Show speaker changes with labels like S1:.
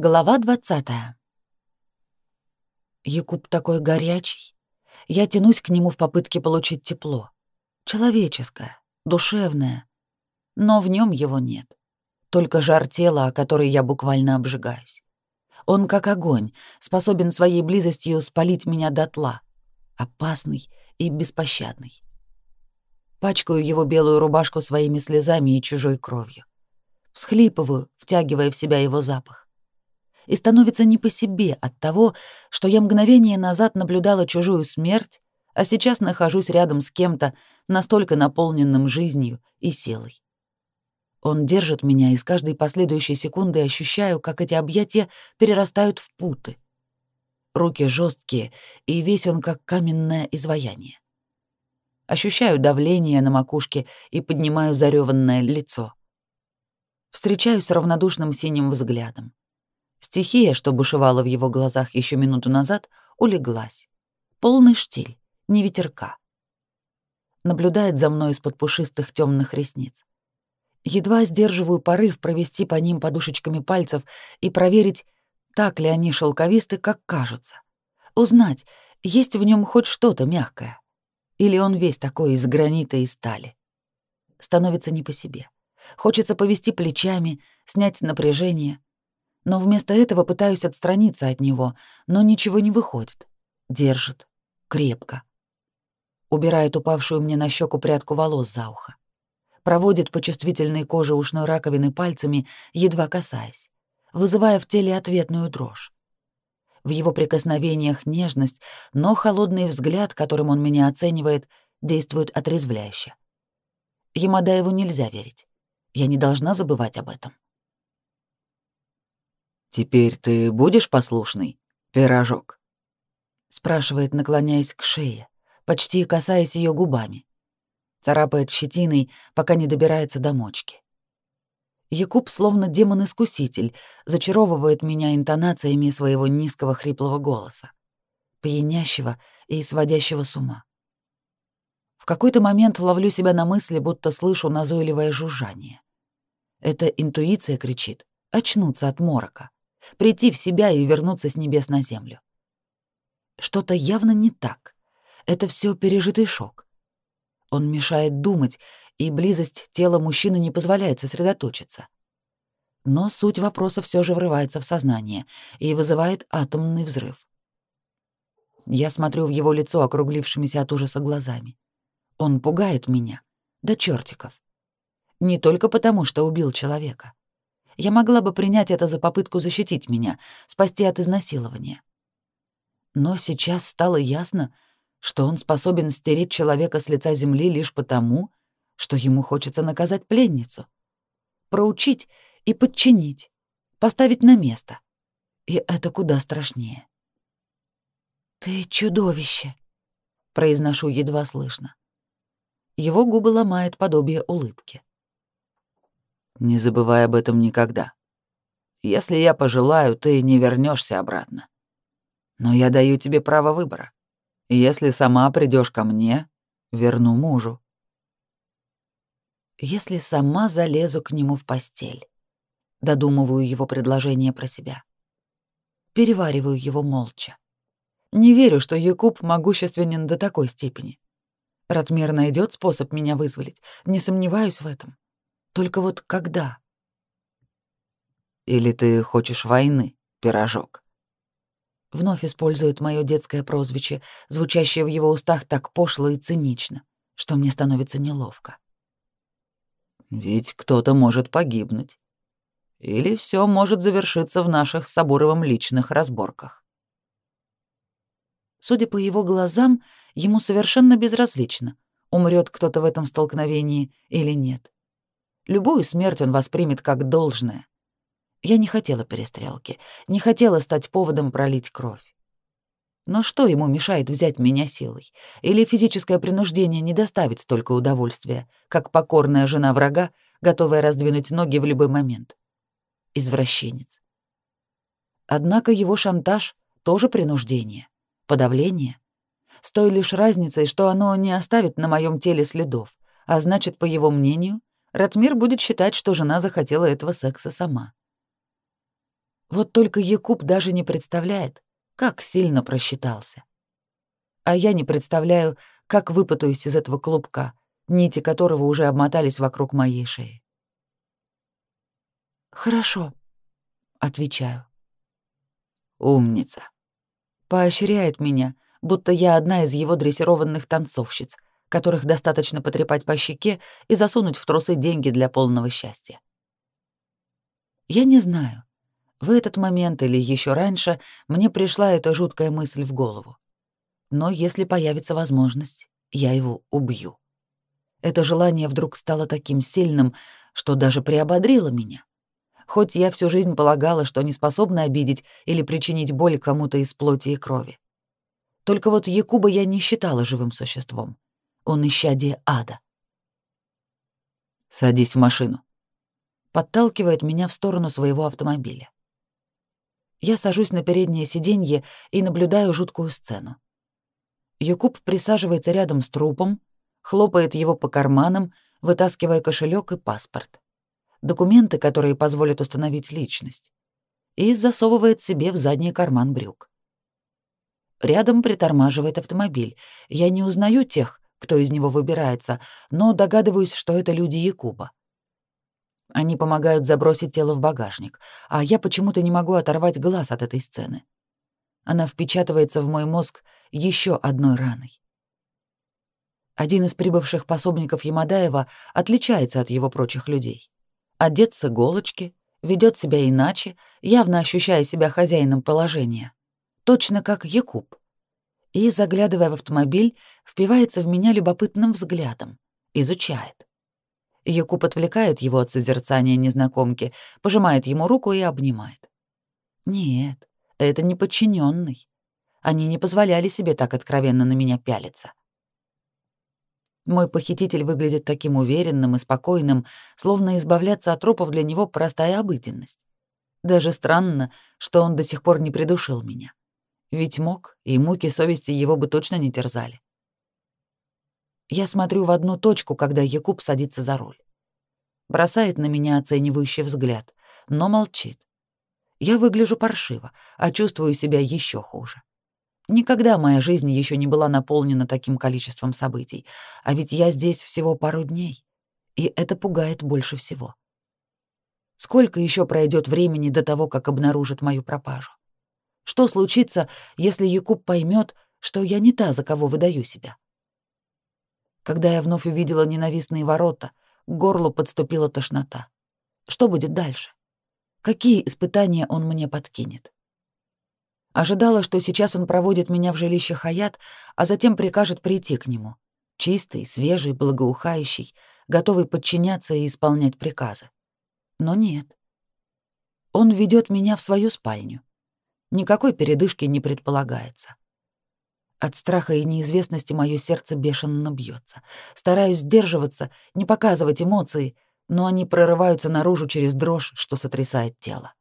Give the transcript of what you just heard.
S1: Глава 20. Якуб такой горячий. Я тянусь к нему в попытке получить тепло. Человеческое, душевное. Но в нем его нет. Только жар тела, о которой я буквально обжигаюсь. Он как огонь, способен своей близостью спалить меня дотла. Опасный и беспощадный. Пачкаю его белую рубашку своими слезами и чужой кровью. Всхлипываю, втягивая в себя его запах и становится не по себе от того, что я мгновение назад наблюдала чужую смерть, а сейчас нахожусь рядом с кем-то, настолько наполненным жизнью и силой. Он держит меня, и с каждой последующей секунды ощущаю, как эти объятия перерастают в путы. Руки жесткие, и весь он как каменное изваяние. Ощущаю давление на макушке и поднимаю зареванное лицо. Встречаюсь с равнодушным синим взглядом. Стихия, что бушевала в его глазах еще минуту назад, улеглась. Полный штиль, не ветерка. Наблюдает за мной из-под пушистых темных ресниц. Едва сдерживаю порыв провести по ним подушечками пальцев и проверить, так ли они шелковисты, как кажутся. Узнать, есть в нем хоть что-то мягкое. Или он весь такой из гранита и стали. Становится не по себе. Хочется повести плечами, снять напряжение — но вместо этого пытаюсь отстраниться от него, но ничего не выходит. Держит. Крепко. Убирает упавшую мне на щеку прядку волос за ухо. Проводит по чувствительной коже ушной раковины пальцами, едва касаясь, вызывая в теле ответную дрожь. В его прикосновениях нежность, но холодный взгляд, которым он меня оценивает, действует отрезвляюще. Ямадаеву нельзя верить. Я не должна забывать об этом.
S2: — «Теперь ты будешь послушный, пирожок?»
S1: — спрашивает, наклоняясь к шее, почти касаясь ее губами. Царапает щетиной, пока не добирается до мочки. Якуб словно демон-искуситель, зачаровывает меня интонациями своего низкого хриплого голоса, пьянящего и сводящего с ума. В какой-то момент ловлю себя на мысли, будто слышу назойливое жужжание. Это интуиция кричит — очнуться от морока прийти в себя и вернуться с небес на землю. Что-то явно не так. Это все пережитый шок. Он мешает думать, и близость тела мужчины не позволяет сосредоточиться. Но суть вопроса все же врывается в сознание и вызывает атомный взрыв. Я смотрю в его лицо округлившимися от ужаса глазами. Он пугает меня. До чертиков. Не только потому, что убил человека. Я могла бы принять это за попытку защитить меня, спасти от изнасилования. Но сейчас стало ясно, что он способен стереть человека с лица земли лишь потому, что ему хочется наказать пленницу, проучить и подчинить, поставить на место. И это куда страшнее. «Ты чудовище!» — произношу едва слышно. Его губы ломает подобие улыбки
S2: не забывай об этом никогда. Если я пожелаю, ты не вернешься обратно. Но я даю тебе право выбора. Если сама придешь ко мне, верну мужу.
S1: Если сама залезу к нему в постель, додумываю его предложение про себя. Перевариваю его молча. Не верю, что Якуб могущественен до такой степени. Ратмир найдет способ меня вызволить, не сомневаюсь в этом. Только вот когда?
S2: Или ты хочешь войны, пирожок?
S1: Вновь использует мое детское прозвище, звучащее в его устах так пошло и цинично, что мне становится неловко.
S2: Ведь кто-то может погибнуть. Или все может завершиться в наших с Сабуровым личных разборках.
S1: Судя по его глазам, ему совершенно безразлично, умрет кто-то в этом столкновении или нет. Любую смерть он воспримет как должное. Я не хотела перестрелки, не хотела стать поводом пролить кровь. Но что ему мешает взять меня силой? Или физическое принуждение не доставит столько удовольствия, как покорная жена врага, готовая раздвинуть ноги в любой момент? Извращенец. Однако его шантаж — тоже принуждение, подавление. С той лишь разницей, что оно не оставит на моем теле следов, а значит, по его мнению, Ратмир будет считать, что жена захотела этого секса сама. Вот только Якуб даже не представляет, как сильно просчитался. А я не представляю, как выпутаюсь из этого клубка, нити которого уже обмотались вокруг моей шеи. «Хорошо», — отвечаю.
S2: «Умница», —
S1: поощряет меня, будто я одна из его дрессированных танцовщиц — которых достаточно потрепать по щеке и засунуть в тросы деньги для полного счастья. Я не знаю, в этот момент или еще раньше мне пришла эта жуткая мысль в голову. Но если появится возможность, я его убью. Это желание вдруг стало таким сильным, что даже приободрило меня. Хоть я всю жизнь полагала, что не способна обидеть или причинить боль кому-то из плоти и крови. Только вот Якуба я не считала живым существом он, ища де ада.
S2: «Садись в машину», —
S1: подталкивает меня в сторону своего автомобиля. Я сажусь на переднее сиденье и наблюдаю жуткую сцену. Юкуб присаживается рядом с трупом, хлопает его по карманам, вытаскивая кошелек и паспорт. Документы, которые позволят установить личность. И засовывает себе в задний карман брюк. Рядом притормаживает автомобиль. Я не узнаю тех, кто из него выбирается, но догадываюсь, что это люди Якуба. Они помогают забросить тело в багажник, а я почему-то не могу оторвать глаз от этой сцены. Она впечатывается в мой мозг еще одной раной. Один из прибывших пособников Ямадаева отличается от его прочих людей. Одет с иголочки, ведет себя иначе, явно ощущая себя хозяином положения. Точно как Якуб и, заглядывая в автомобиль, впивается в меня любопытным взглядом, изучает. Якуб отвлекает его от созерцания незнакомки, пожимает ему руку и обнимает. Нет, это не подчиненный. Они не позволяли себе так откровенно на меня пялиться. Мой похититель выглядит таким уверенным и спокойным, словно избавляться от трупов для него простая обыденность. Даже странно, что он до сих пор не придушил меня. Ведь мог, и муки совести его бы точно не терзали. Я смотрю в одну точку, когда Якуб садится за руль. Бросает на меня оценивающий взгляд, но молчит. Я выгляжу паршиво, а чувствую себя еще хуже. Никогда моя жизнь еще не была наполнена таким количеством событий, а ведь я здесь всего пару дней, и это пугает больше всего. Сколько еще пройдет времени до того, как обнаружат мою пропажу? Что случится, если Якуб поймет, что я не та, за кого выдаю себя? Когда я вновь увидела ненавистные ворота, к горлу подступила тошнота. Что будет дальше? Какие испытания он мне подкинет? Ожидала, что сейчас он проводит меня в жилище Хаят, а затем прикажет прийти к нему. Чистый, свежий, благоухающий, готовый подчиняться и исполнять приказы. Но нет. Он ведет меня в свою спальню. Никакой передышки не предполагается. От страха и неизвестности мое сердце бешено бьется. Стараюсь сдерживаться, не показывать эмоции, но они прорываются наружу через дрожь, что сотрясает тело.